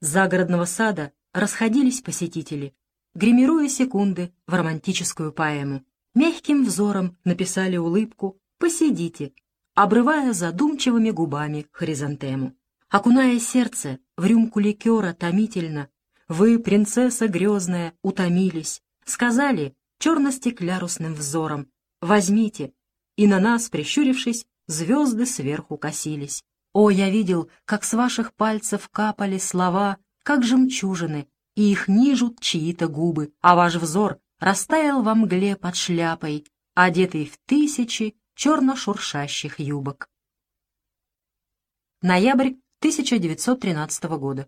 Загородного сада расходились посетители, гримируя секунды в романтическую поэму. Мягким взором написали улыбку «Посидите», обрывая задумчивыми губами хризантему. Окуная сердце в рюмку ликера томительно, вы, принцесса грезная, утомились, сказали черно-стеклярусным взором «Возьмите», и на нас, прищурившись, звезды сверху косились. О, я видел, как с ваших пальцев капали слова, как жемчужины, и их нижут чьи-то губы, а ваш взор растаял во мгле под шляпой, одетый в тысячи черно-шуршащих юбок. Ноябрь 1913 года.